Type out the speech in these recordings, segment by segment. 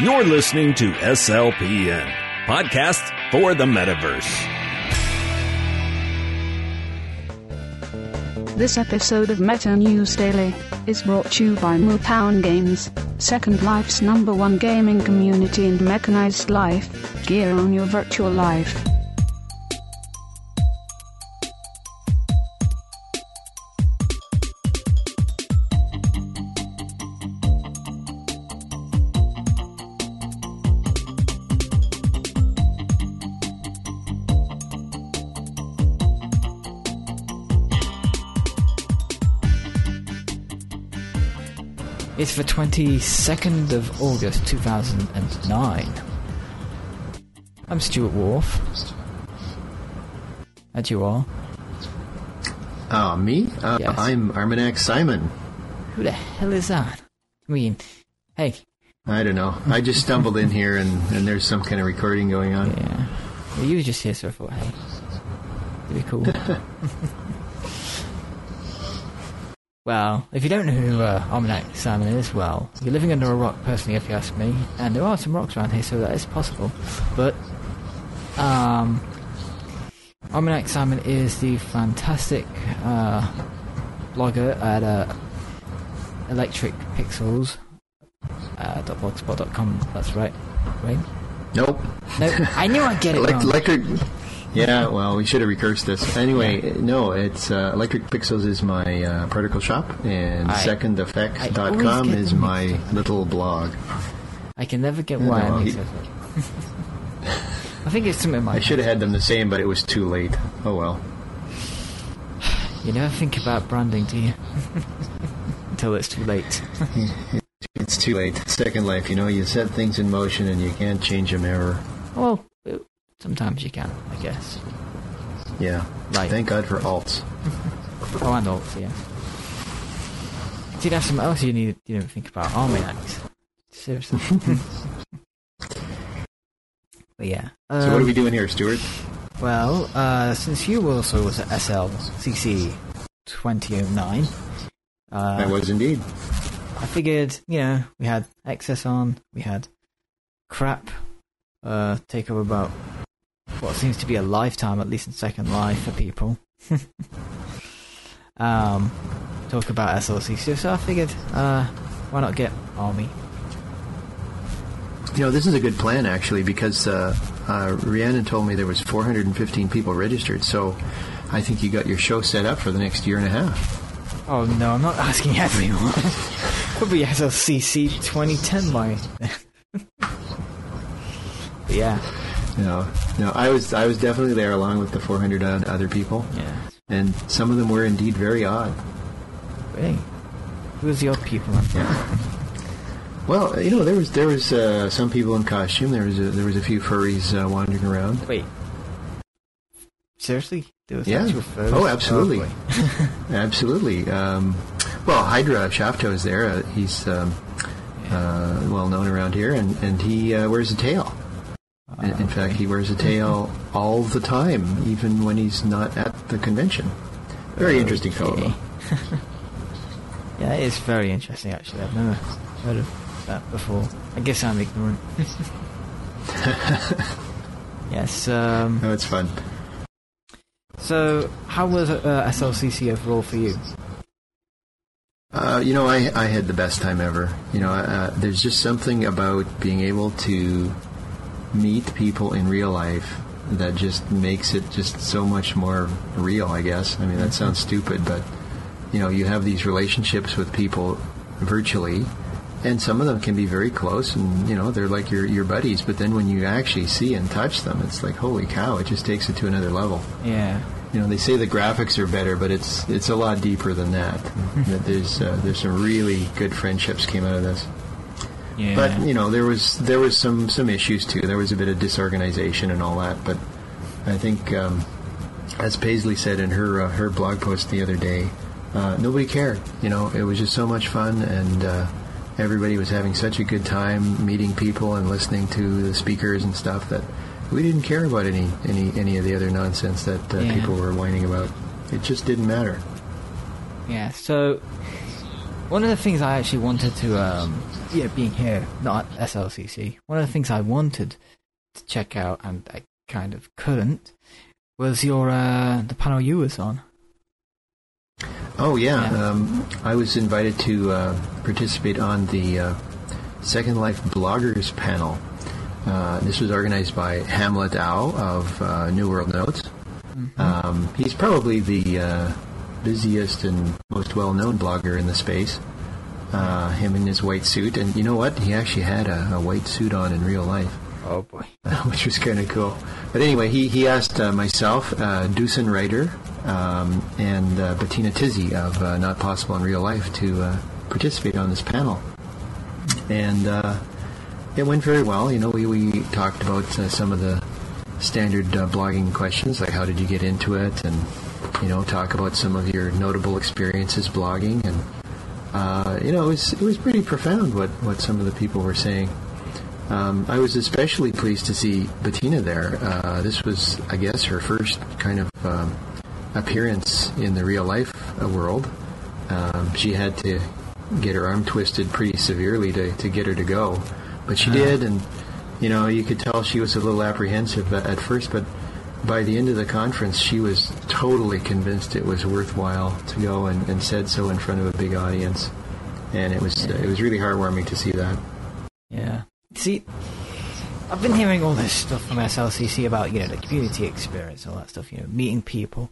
You're listening to SLPN, podcast for the metaverse. This episode of Meta News Daily is brought to you by Mootown Games, Second Life's number one gaming community and mechanized life. Gear on your virtual life. It's the 22nd of August 2009. I'm Stuart Wharf. And you are? Uh, me? Uh, Yes. I'm Armanac Simon. Who the hell is that? I mean, hey, I don't know. I just stumbled in here and, and there's some kind of recording going on. yeah. Well, you were just here, so I thought, hey, it'd be cool. well, if you don't know who uh, Almanac Simon is, well, you're living under a rock, personally, if you ask me. And there are some rocks around here, so that is possible. But, um, Almanac Simon is the fantastic uh, blogger at uh, Electric Pixels. Uh, .blogspot.com, that's right. Right? Nope. No, I knew I'd get it Elec- wrong. electric. Yeah, well, we should have recursed this. Anyway, no, it's uh, Electric Pixels is my uh, particle shop, and I- I secondeffects.com is my little blog. I can never get No, why I no, mix he- it. I think it's something I should have had them the same, but it was too late. Oh well. you never think about branding, do you? Until it's too late. It's too late. Second Life, you know, you set things in motion and you can't change them ever. Well, sometimes you can, I guess. Yeah. Right. Thank God for alts. Oh, and also, yeah. See, that's something else you need. You didn't think about Army almanacs. Seriously. but yeah. So what are Um, we doing here, Stuart? Well, uh, since you also was at SLCC 2009, uh, I was indeed. I figured, you know, we had excess on, we had crap uh, take over about what seems to be a lifetime, at least in Second Life for people. um, talk about SLC. So I figured, uh, why not get Army? You know, this is a good plan actually because uh, uh, Rhiannon told me there was 415 people registered. So I think you got your show set up for the next year and a half. Oh no, I'm not asking everyone. Could be SLCC 2010 by. Yeah, No, no, I was I was definitely there along with the 400 other people, yeah. and some of them were indeed very odd. Hey, who's the odd people? then? Well, you know, there was there was uh, some people in costume. There was a, there was a few furries uh, wandering around. Wait, seriously? There was Yeah. furries? Oh, absolutely. boy. Absolutely. Um, well, Hydra Shafto is there. Uh, he's um, uh, well known around here, and and he uh, wears a tail. In, in fact, he wears a tail all the time, even when he's not at the convention. Very interesting fellow. Yeah, it is very interesting. Actually, I've never heard of that before. I guess I'm ignorant. yes. Um, No, it's fun. so, how was uh, SLCC overall for you? Uh, you know, I, I had the best time ever. You know, uh, there's just something about being able to meet people in real life that just makes it just so much more real, I guess. I mean, that sounds stupid, but, you know, you have these relationships with people virtually, and some of them can be very close, and, you know, they're like your, your buddies, but then when you actually see and touch them, it's like, holy cow, it just takes it to another level Yeah. you know they say the graphics are better, but it's it's a lot deeper than that. that there's uh, there's some really good friendships came out of this. Yeah. But you know there was there was some some issues too. There was a bit of disorganization and all that. But I think um, as Paisley said in her uh, her blog post the other day, uh, nobody cared. You know it was just so much fun and. Uh, Everybody was having such a good time meeting people and listening to the speakers and stuff that we didn't care about any any any of the other nonsense that uh, Yeah. people were whining about. It just didn't matter. Yeah, so one of the things I actually wanted to, um, yeah, being here, not at SLCC, one of the things I wanted to check out and I kind of couldn't was your uh, the panel you was on. Oh yeah, Yeah. Um, I was invited to uh, participate on the uh, Second Life bloggers panel. Uh, this was organized by Hamlet Au of uh, New World Notes. Um, he's probably the uh, busiest and most well-known blogger in the space. Uh, him in his white suit, and you know what? He actually had a, a white suit on in real life. Oh boy. which was kind of cool. But anyway, he, he asked uh, myself, uh, Dusan Writer, um, and uh, Bettina Tizzy of uh, Not Possible in Real Life to uh, participate on this panel. And uh, it went very well. You know, we, we talked about uh, some of the standard uh, blogging questions, like how did you get into it, and, you know, talk about some of your notable experiences blogging. And, uh, you know, it was, it was pretty profound what, what some of the people were saying. Um, I was especially pleased to see Bettina there. Uh, this was, I guess, her first kind of um, appearance in the real life uh, world. Um, she had to get her arm twisted pretty severely to, to get her to go, but she did, and you know you could tell she was a little apprehensive at, at first, but by the end of the conference, she was totally convinced it was worthwhile to go, and, and said so in front of a big audience, and it was it was really heartwarming to see that. Yeah. See, I've been hearing all this stuff from SLCC about, you know, the community experience, all that stuff, you know, meeting people.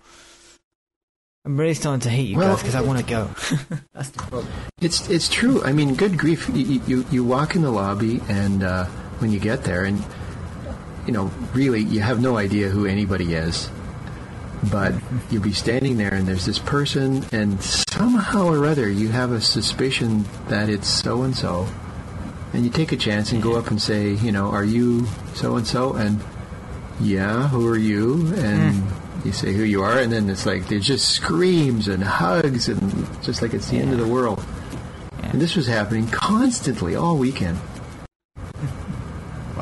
I'm really starting to hate you Well- guys because I want to go. That's the problem. It's it's true. I mean, good grief! You you, you walk in the lobby, and uh, when you get there, and you know, really, you have no idea who anybody is. But you'll be standing there, and there's this person, and somehow or other, you have a suspicion that it's so and so, and you take a chance and go up and say, you know, are you so and so? And yeah, who are you? And hmm. you say who you are, and then it's like there's just screams and hugs, and just like it's the end of the world. And this was happening constantly all weekend.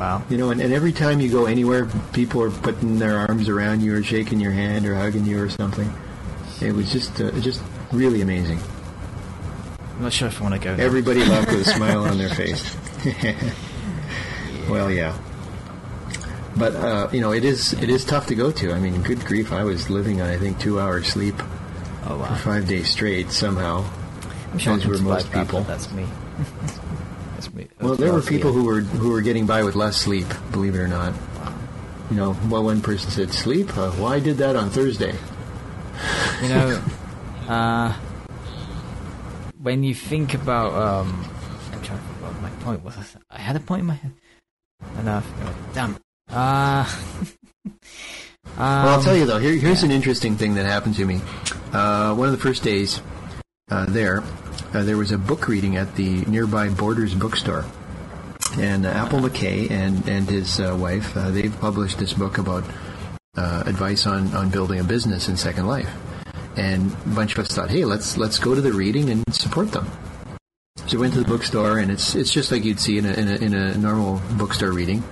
Wow. You know, and, and every time you go anywhere, people are putting their arms around you or shaking your hand or hugging you or something. It was just, uh, just really amazing. I'm not sure if I want to go. now. Everybody left with a smile on their face. Well, yeah. But uh, you know, it is it is tough to go to. I mean, good grief! I was living on I think two hours sleep oh, for five days straight somehow. I'm sure as were most that, people. That's me. Well, there were people who were who were getting by with less sleep. Believe it or not. You know, well, one person said, "Sleep? Uh, well, I did that on Thursday." You know, uh, when you think about, um, I'm trying to think what my point was. I had a point in my head. Forgot. Damn. Uh, Well, I'll um, tell you though. Here, here's an interesting thing that happened to me. Uh, one of the first days uh, there, uh, there was a book reading at the nearby Borders bookstore, and uh, Apple McKay and and his uh, wife uh, they've published this book about uh, advice on on building a business in Second Life, and a bunch of us thought, hey, let's let's go to the reading and support them. So we went to the bookstore, and it's it's just like you'd see in a in a, in a normal bookstore reading.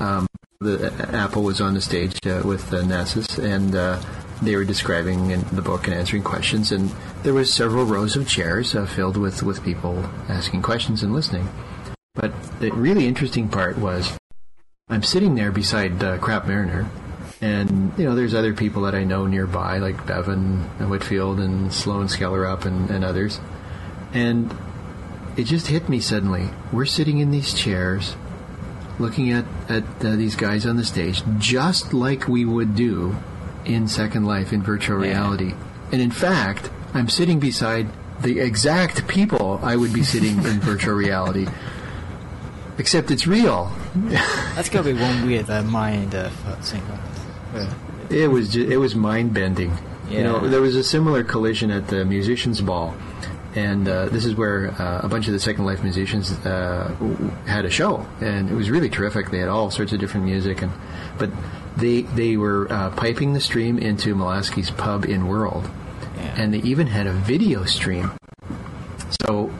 Um, the Apple was on the stage uh, with uh, and uh, they were describing in the book and answering questions. And there was several rows of chairs uh, filled with with people asking questions and listening. But the really interesting part was, I'm sitting there beside uh, Crap Mariner, and you know there's other people that I know nearby, like Bevan and Whitfield and Sloan Skellerup and, and others, and it just hit me suddenly. We're sitting in these chairs looking at, at uh, these guys on the stage just like we would do in Second Life in virtual Yeah. reality. And in fact, I'm sitting beside the exact people I would be sitting in virtual reality. Except it's real. that's got to be one weird uh, mind uh, thing. Uh, It was it was mind bending. You know, there was a similar collision at the musicians' ball, and uh, this is where uh, a bunch of the Second Life musicians uh, had a show, and it was really terrific. They had all sorts of different music, and but they they were uh, piping the stream into Molaski's pub in World, Yeah. and they even had a video stream. So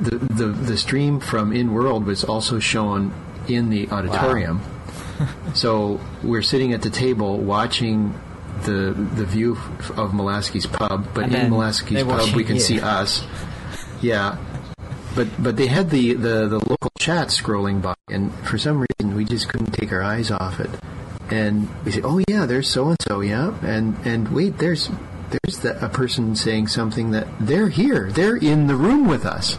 the the the stream from in World was also shown in the auditorium. so we're sitting at the table watching the the view of Molaski's pub, but And in then pub we can you. see us. Yeah, but but they had the, the, the local chat scrolling by, and for some reason we just couldn't take our eyes off it. And we say, "Oh yeah, there's so and so, yeah," and and wait, there's there's the, a person saying something that they're here, they're in the room with us.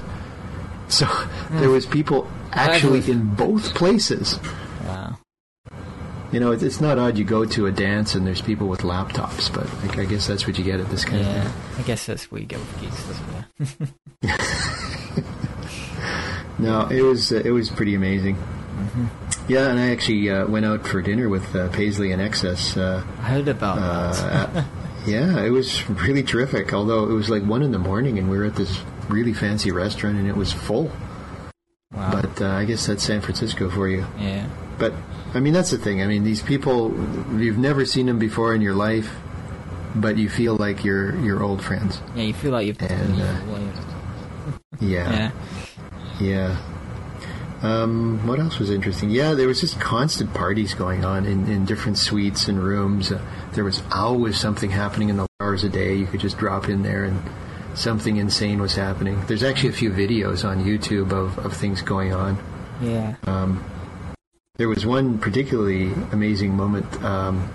So there was people Actually- in both places. You know, it's, not odd you go to a dance and there's people with laptops, but like, I guess that's what you get at this kind of Yeah. thing. I guess that's where you go with geeks, doesn't it? No, it was uh, it was pretty amazing. Yeah, and I actually uh, went out for dinner with uh, Paisley and Excess. Uh, I heard about that. uh, yeah, it was really terrific. Although it was like one in the morning, and we were at this really fancy restaurant, and it was full. But uh, I guess that's San Francisco for you. yeah. But I mean, that's the thing. I mean, these people you've never seen them before in your life, but you feel like you're you're old friends. Yeah, you feel like you've And, uh, yeah. Yeah. Um, what else was interesting? Yeah, there was just constant parties going on in, in different suites and rooms. Uh, there was always something happening in the hours a day. You could just drop in there and something insane was happening. There's actually a few videos on YouTube of, of things going on. Yeah. Um, there was one particularly amazing moment. Um,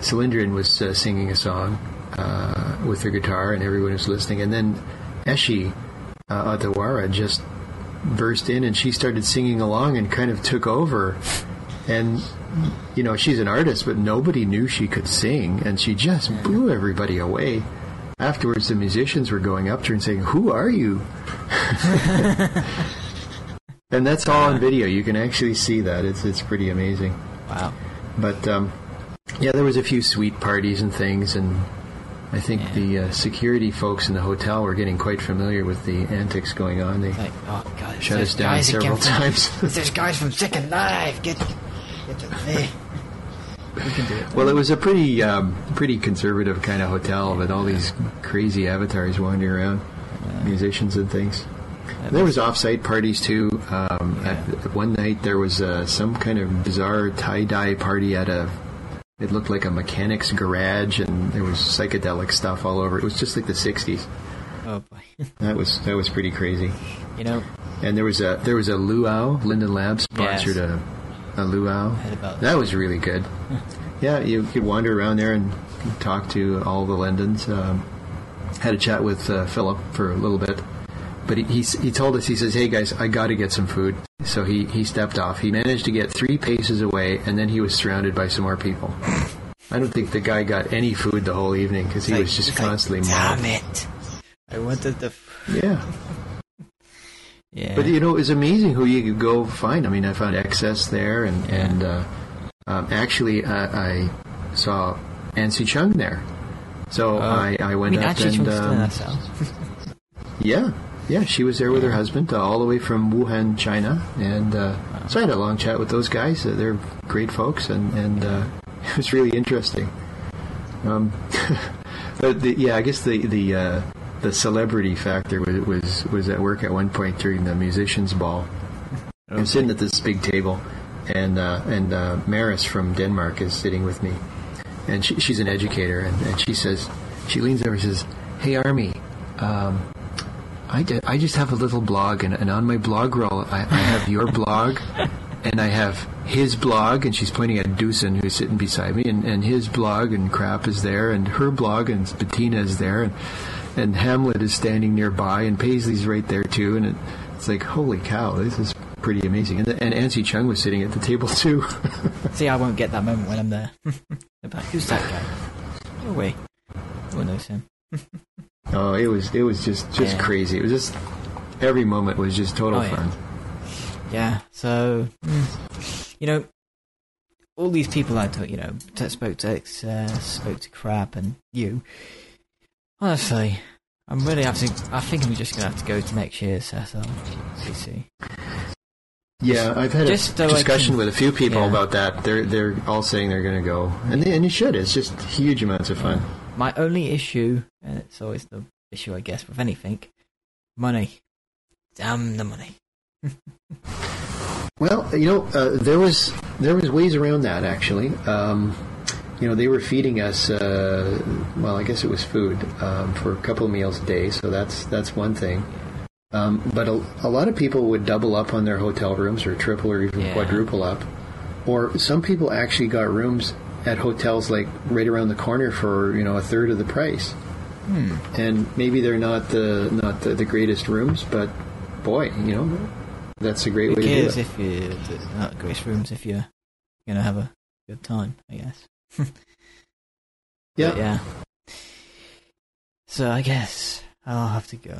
Cylindrian was uh, singing a song uh, with her guitar, and everyone was listening. And then Eshi uh, Otawara just burst in, and she started singing along and kind of took over. And you know, she's an artist, but nobody knew she could sing, and she just blew everybody away. Afterwards, the musicians were going up to her and saying, "Who are you?" and that's all on video. You can actually see that. It's it's pretty amazing. Wow. But um, yeah, there was a few sweet parties and things, and I think Yeah. the uh, security folks in the hotel were getting quite familiar with the antics going on. They Like, oh god, shut us down guys several from, times. Those guys from Second Life. Get, get to me. We can do it. well, it was a pretty um, pretty conservative kind of hotel, with all these crazy avatars wandering around, musicians and things. There was off-site parties too. Um, at, at one night, there was uh, some kind of bizarre tie-dye party at a. It looked like a mechanic's garage, and there was psychedelic stuff all over. It was just like the '60s. Oh boy. That was that was pretty crazy. you know, And there was a there was a luau. Linden Labs sponsored Yes. a a luau. That was really good. yeah, you could wander around there and talk to all the Lindens. Um, had a chat with uh, Philip for a little bit, but he, he he told us he says, "Hey guys, I got to get some food." So he he stepped off. He managed to get three paces away, and then he was surrounded by some more people. I don't think the guy got any food the whole evening because he Like- was just it's like, constantly Damn it! I wanted the. F- Yeah. yeah. But you know, it's amazing who you could go find. I mean, I found excess there, and and uh, um, actually, uh, I saw Anshe Chung there. So Oh. I, I I went mean, up and um, yeah, yeah, she was there with her husband, uh, all the way from Wuhan, China, and uh, so I had a long chat with those guys. Uh, they're great folks, and and uh, it was really interesting. Um, but the, yeah, I guess the the uh, the celebrity factor was, was was at work at one point during the musicians' ball. I'm sitting at this big table, and uh, and uh, Maris from Denmark is sitting with me, and she, she's an educator, and, and she says, she leans over and says, "Hey, Army, um, I, di- I just have a little blog, and, and on my blog roll, I, I have your blog, and I have his blog, and she's pointing at Dusan, who's sitting beside me, and, and his blog and crap is there, and her blog and Bettina is there, and and Hamlet is standing nearby, and Paisley's right there too, and it, it's like, holy cow, this is pretty amazing. And, and Anshe Chung was sitting at the table too. See, I won't get that moment when I'm there. Who's that guy? No way. One knows him. oh, it was it was just just Yeah. crazy. It was just every moment was just total Oh, fun. Yeah, so, mm, you know, all these people I talk, you know, spoke to uh, spoke to Crap and you. Honestly, I'm really have to, I think I'm just going to have to go to next year's SLCC. Yeah, I've had Just so discussion can- with a few people yeah. about that. They're they're all saying they're going to go, and they, and you should. It's just huge amounts of fun. My only issue, and it's always the issue, I guess, with anything, money. Damn the money. Well, you know, uh, there was there was ways around that actually. Um, you know, they were feeding us. Uh, well, I guess it was food um, for a couple of meals a day, so that's that's one thing. Um, but a, a lot of people would double up on their hotel rooms or triple or even Yeah. quadruple up. Or some people actually got rooms at hotels like right around the corner for you know a third of the price. Hmm. And maybe they're not the not the, the greatest rooms, but boy, you know that's a great Who way to do it. if you're not Grace Rooms if you're gonna have a good time, I guess. yeah. Yeah. So I guess I'll have to go.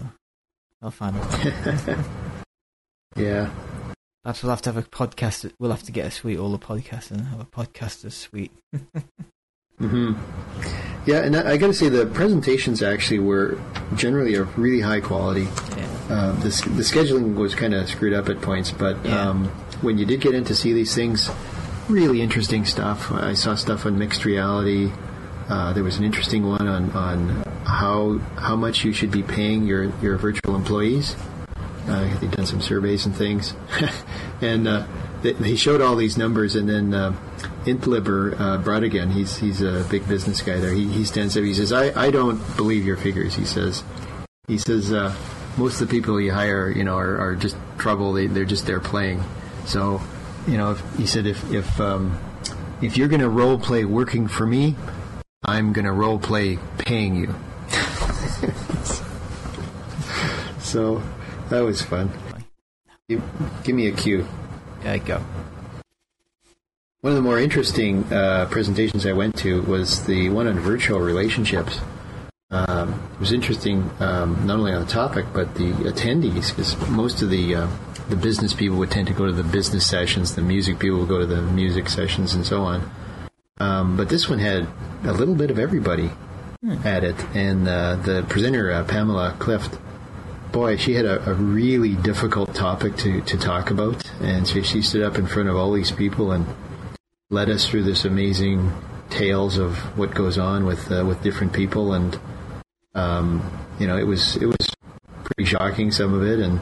I'll find a yeah. Perhaps we'll have to have a podcast. We'll have to get a suite, all the podcasts, and have a podcaster's suite. hmm Yeah, and I, I got to say the presentations actually were generally of really high quality. Yeah. Uh, the, the scheduling was kind of screwed up at points, but Yeah. um, when you did get in to see these things, really interesting stuff. I saw stuff on mixed reality. Uh, there was an interesting one on, on how how much you should be paying your, your virtual employees. Uh, they've done some surveys and things, and uh, they, they showed all these numbers. And then uh, IntLibber uh, Brautigan, he's he's a big business guy there. He, he stands up. He says, "I, I don't believe your figures." He says, he says uh, most of the people you hire, you know, are, are just trouble. They, they're just there playing. So, you know, if, he said if if um, if you're going to role play working for me, I'm going to role play paying you. so that was fun. Give, give me a cue. Yeah, go. One of the more interesting uh, presentations I went to was the one on virtual relationships. Um, it was interesting um, not only on the topic but the attendees, because most of the uh, the business people would tend to go to the business sessions, the music people would go to the music sessions, and so on. Um, but this one had a little bit of everybody at it, and uh, the presenter uh, Pamela Clift boy, she had a, a really difficult topic to, to talk about. And so she stood up in front of all these people and led us through this amazing tales of what goes on with uh, with different people. And um, you know, it was it was pretty shocking some of it. And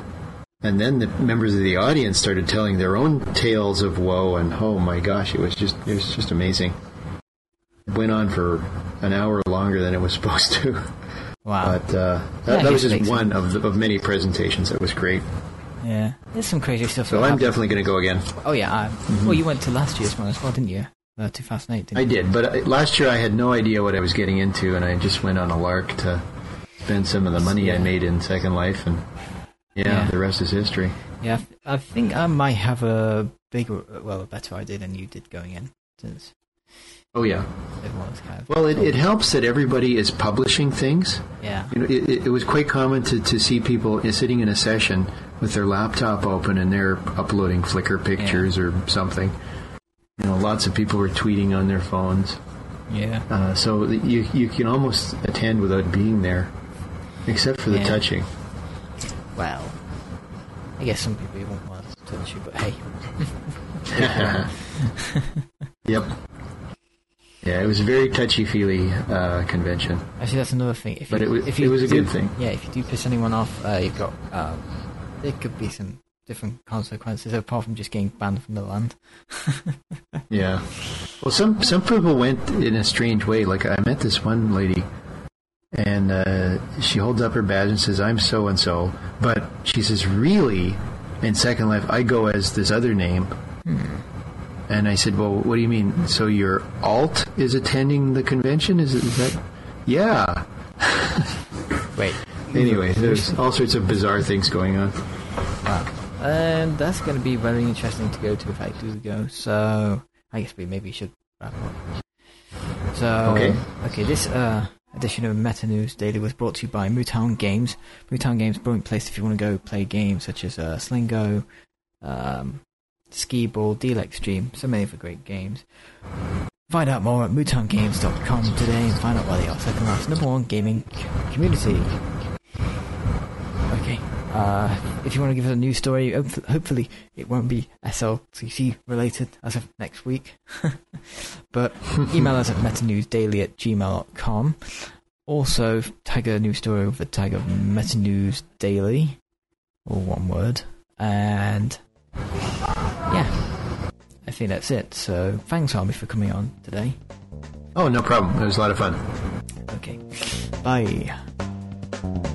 and then the members of the audience started telling their own tales of woe. And oh my gosh, it was just it was just amazing. It went on for an hour longer than it was supposed to. Wow. But uh, Yeah, that, that was just one of, the, of many presentations. That was great. yeah. There's some crazy stuff. So I'm happened. definitely going to go again. Oh yeah. I, Well, you went to last year's one as well, didn't you? Uh, 2008. Didn't I you? did, but uh, last year I had no idea what I was getting into, and I just went on a lark to spend some of the money I made in Second Life, and yeah, Yeah. the rest is history. Yeah. I th- I think I might have a bigger, well, a better idea than you did going in, since Oh yeah. kind of. Well, it, it helps that everybody is publishing things. Yeah. You know, it, it, was quite common to, to see people sitting in a session with their laptop open and they're uploading Flickr pictures or something. You know, lots of people were tweeting on their phones. Yeah. Uh, so you you can almost attend without being there, except for the Yeah. touching. Well, I guess some people won't want to touch you, but hey. Yep. Yeah, it was a very touchy feely uh, convention. Actually, that's another thing. If But you, it wa- if you it was a do- good thing. Yeah, if you do piss anyone off, uh, you've got um, there could be some different consequences apart from just getting banned from the land. Yeah. Well, some some people went in a strange way. Like I met this one lady, and uh, she holds up her badge and says, "I'm so and so," but she says, "Really?" In Second Life, I go as this other name. And I said, "Well, what do you mean? So your alt is attending the convention? Is, it, is that?" Yeah. Wait. Anyway, there's all sorts of bizarre things going on. Wow. And that's going to be very interesting to go to if I do go. So I guess we maybe should wrap up. So Okay. okay, this uh, edition of Meta News Daily was brought to you by Mootown Games. Mootown Games, brilliant place if you want to go play games such as uh, Slingo, um, Ski Ball, Deal Extreme, so many other great games. Find out more at mootowngames.com today and find out why they are second last number one gaming community. Uh, if you want to give us a news story, hopefully it won't be SLCC related as of next week. but email us at metanewsdaily at gmail.com. Also, tag a news story with the tag of Metanews Daily, or one word. And yeah, I think that's it. So thanks, Army, for coming on today. Oh, no problem. It was a lot of fun. Okay. Bye.